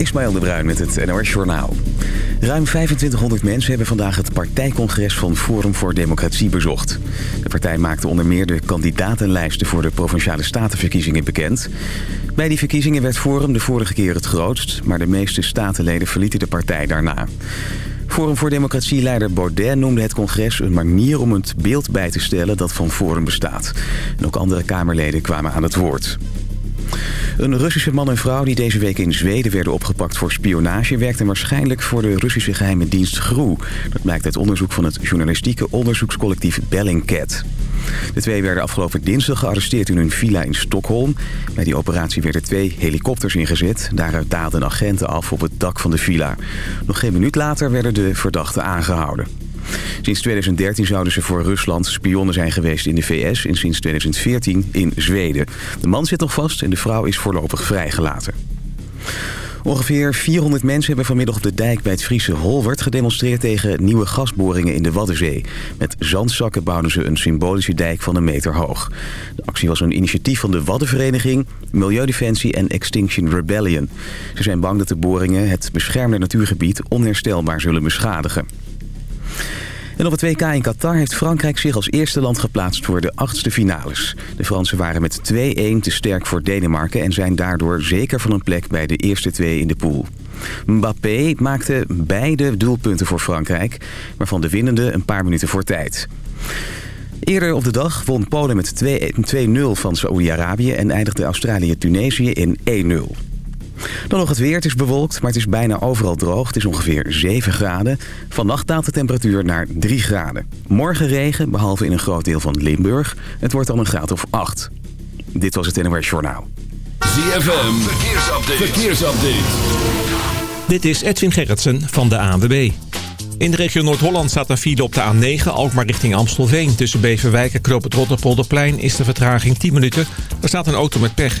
Ismaël de Bruin met het NOS Journaal. Ruim 2500 mensen hebben vandaag het partijcongres van Forum voor Democratie bezocht. De partij maakte onder meer de kandidatenlijsten voor de Provinciale Statenverkiezingen bekend. Bij die verkiezingen werd Forum de vorige keer het grootst... maar de meeste statenleden verlieten de partij daarna. Forum voor Democratie-leider Baudet noemde het congres een manier om het beeld bij te stellen dat van Forum bestaat. En ook andere Kamerleden kwamen aan het woord. Een Russische man en vrouw die deze week in Zweden werden opgepakt voor spionage... werkten waarschijnlijk voor de Russische geheime dienst GRU. Dat blijkt uit onderzoek van het journalistieke onderzoekscollectief Bellingcat. De twee werden afgelopen dinsdag gearresteerd in hun villa in Stockholm. Bij die operatie werden twee helikopters ingezet. Daaruit daalden agenten af op het dak van de villa. Nog geen minuut later werden de verdachten aangehouden. Sinds 2013 zouden ze voor Rusland spionnen zijn geweest in de VS... en sinds 2014 in Zweden. De man zit nog vast en de vrouw is voorlopig vrijgelaten. Ongeveer 400 mensen hebben vanmiddag op de dijk bij het Friese Holwert gedemonstreerd tegen nieuwe gasboringen in de Waddenzee. Met zandzakken bouwden ze een symbolische dijk van een meter hoog. De actie was een initiatief van de Waddenvereniging, Milieudefensie en Extinction Rebellion. Ze zijn bang dat de boringen het beschermde natuurgebied onherstelbaar zullen beschadigen. En op het WK in Qatar heeft Frankrijk zich als eerste land geplaatst voor de achtste finales. De Fransen waren met 2-1 te sterk voor Denemarken en zijn daardoor zeker van een plek bij de eerste twee in de pool. Mbappé maakte beide doelpunten voor Frankrijk, waarvan de winnende een paar minuten voor tijd. Eerder op de dag won Polen met 2-0 van Saoedi-Arabië en eindigde Australië-Tunesië in 1-0. Dan nog het weer. Het is bewolkt, maar het is bijna overal droog. Het is ongeveer 7 graden. Vannacht daalt de temperatuur naar 3 graden. Morgen regen, behalve in een groot deel van Limburg. Het wordt dan een graad of 8. Dit was het NOS Journaal. ZFM, verkeersupdate. verkeersupdate. Dit is Edwin Gerritsen van de ANWB. In de regio Noord-Holland staat een file op de A9, Alkmaar richting Amstelveen. Tussen Beverwijk en Knoop het Rotterpolderplein is de vertraging 10 minuten. Er staat een auto met pech.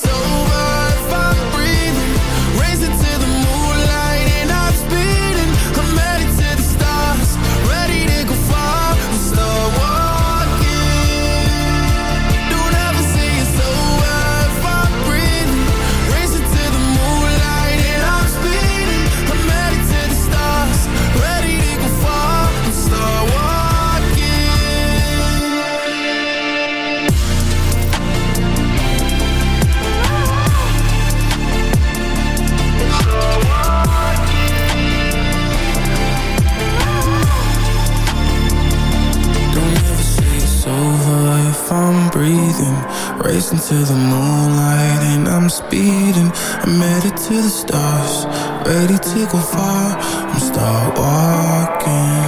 so speeding. I'm headed to the stars, ready to go far. I'm start walking.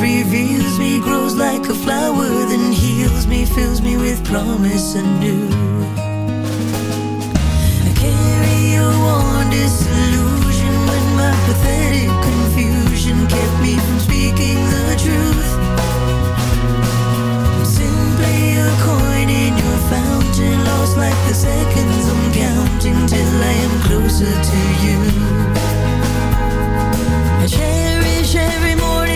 reveals me grows like a flower, then heals me, fills me with promise anew. I carry a warm disillusion when my pathetic confusion kept me from speaking the truth. I'm simply a coin in your fountain, lost like the seconds I'm counting till I am closer to you. I cherish every morning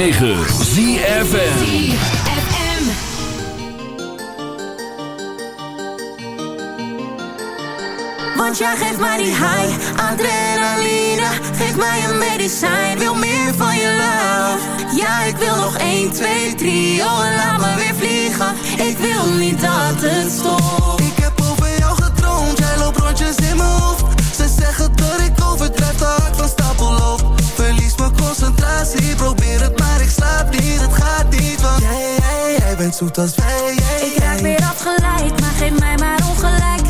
106.9 ZFN Want jij geeft mij die high, adrenaline Geef mij een medicijn, wil meer van je love. Ja, ik wil nog 1, 2, 3, oh en laat me weer vliegen. Ik wil niet dat het stopt. Ik heb over jou getroond. jij loopt rondjes in mijn hoofd. Ze zeggen dat ik overdrijf, de hart van stapel loop Verlies mijn concentratie, probeer het bent zoet als wij. Ik raak weer afgeleid, maar geef mij maar ongelijk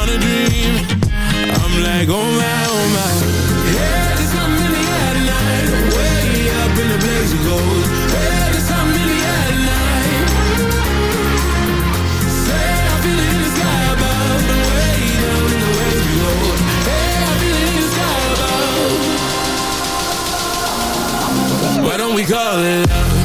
on a dream. I'm like, oh my, oh my. There's something in the air tonight. Way up in there's something in the air tonight. Say, I feel it in the sky above. Way down in the Hey, I feel it in the sky above. Why don't we call it love?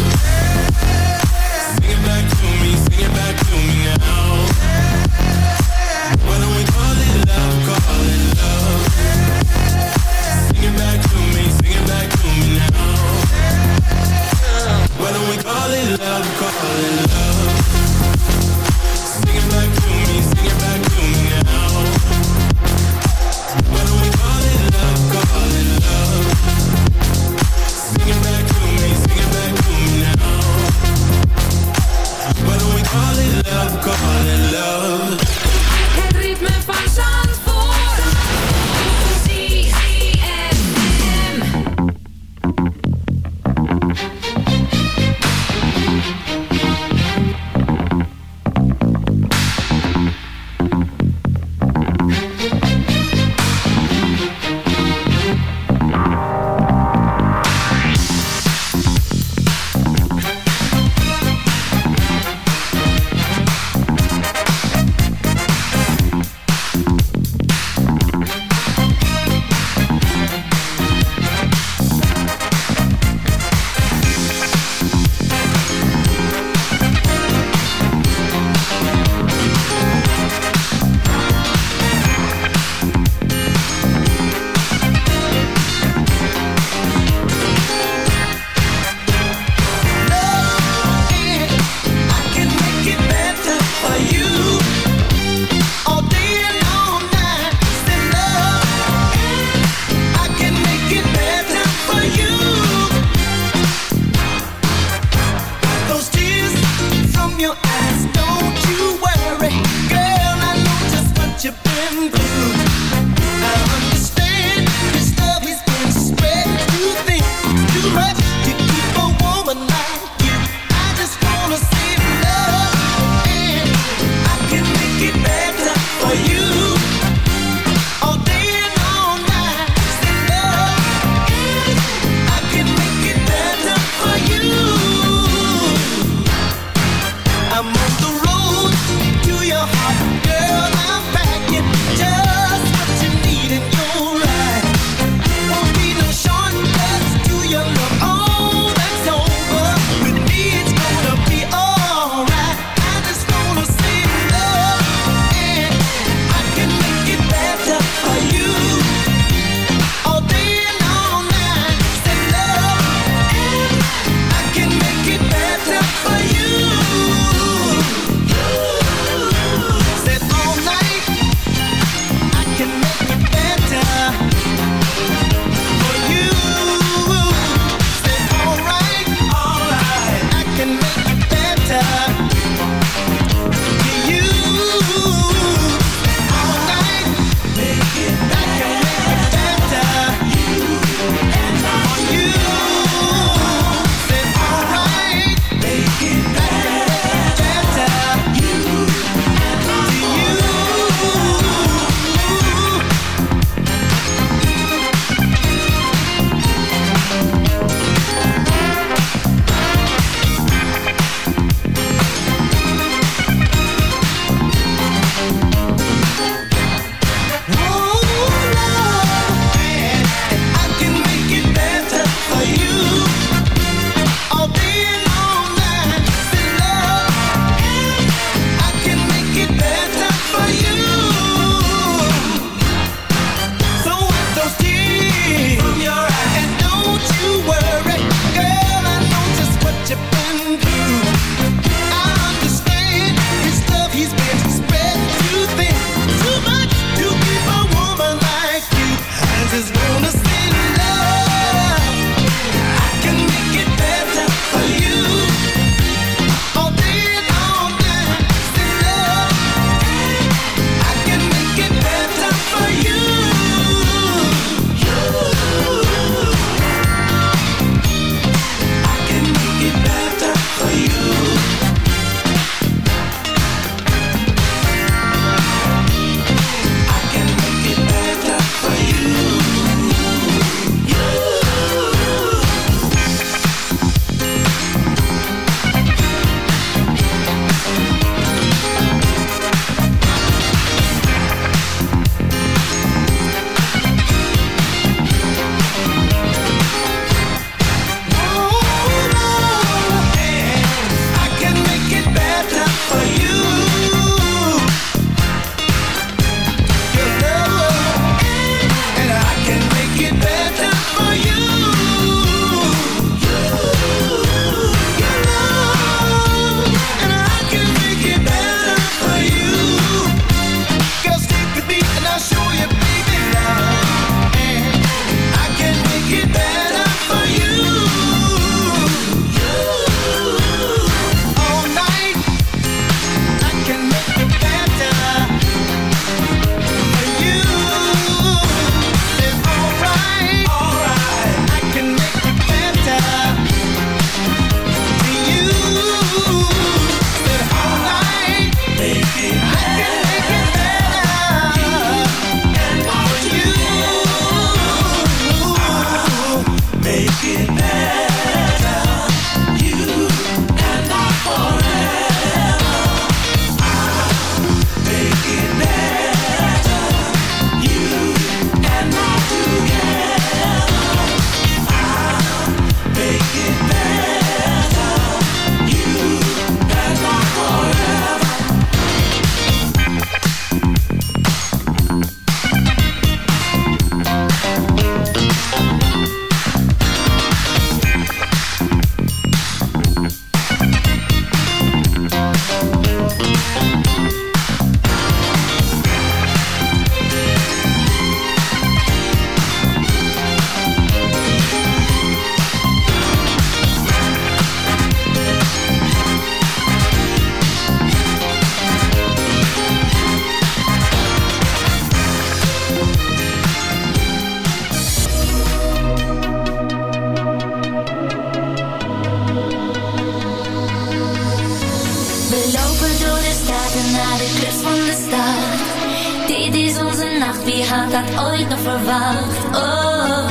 Heute na de von der Start. Die, deze Nacht, wie hat aan euch nog verwacht? Oh,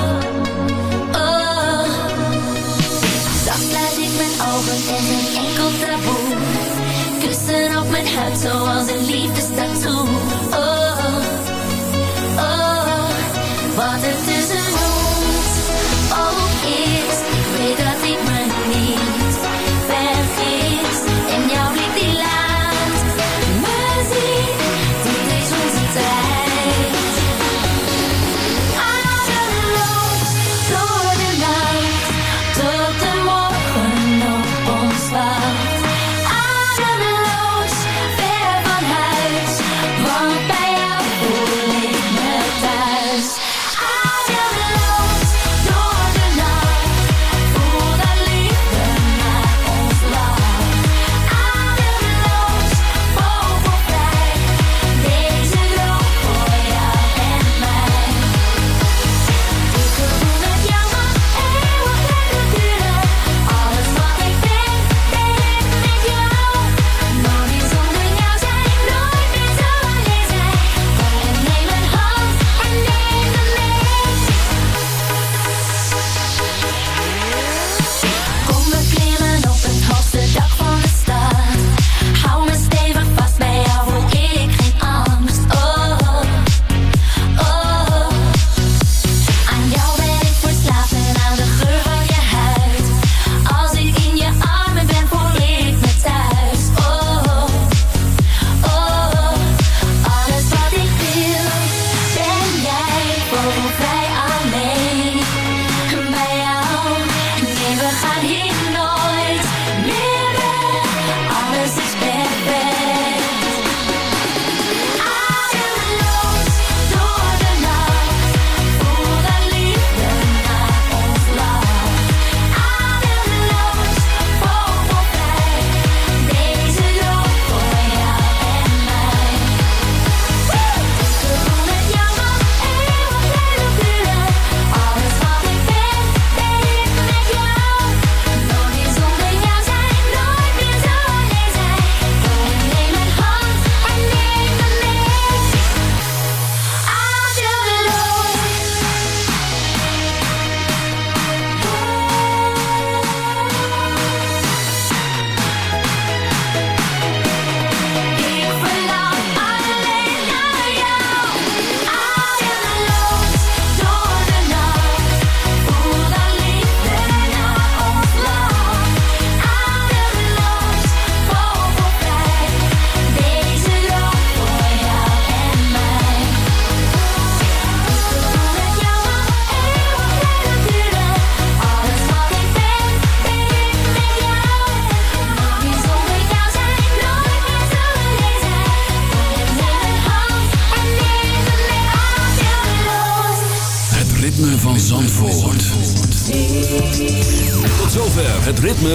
oh. Soft leid ik mijn ogen in den Enkel tabu. Kussen op mijn huid, zoals een der Liebes Tattoo.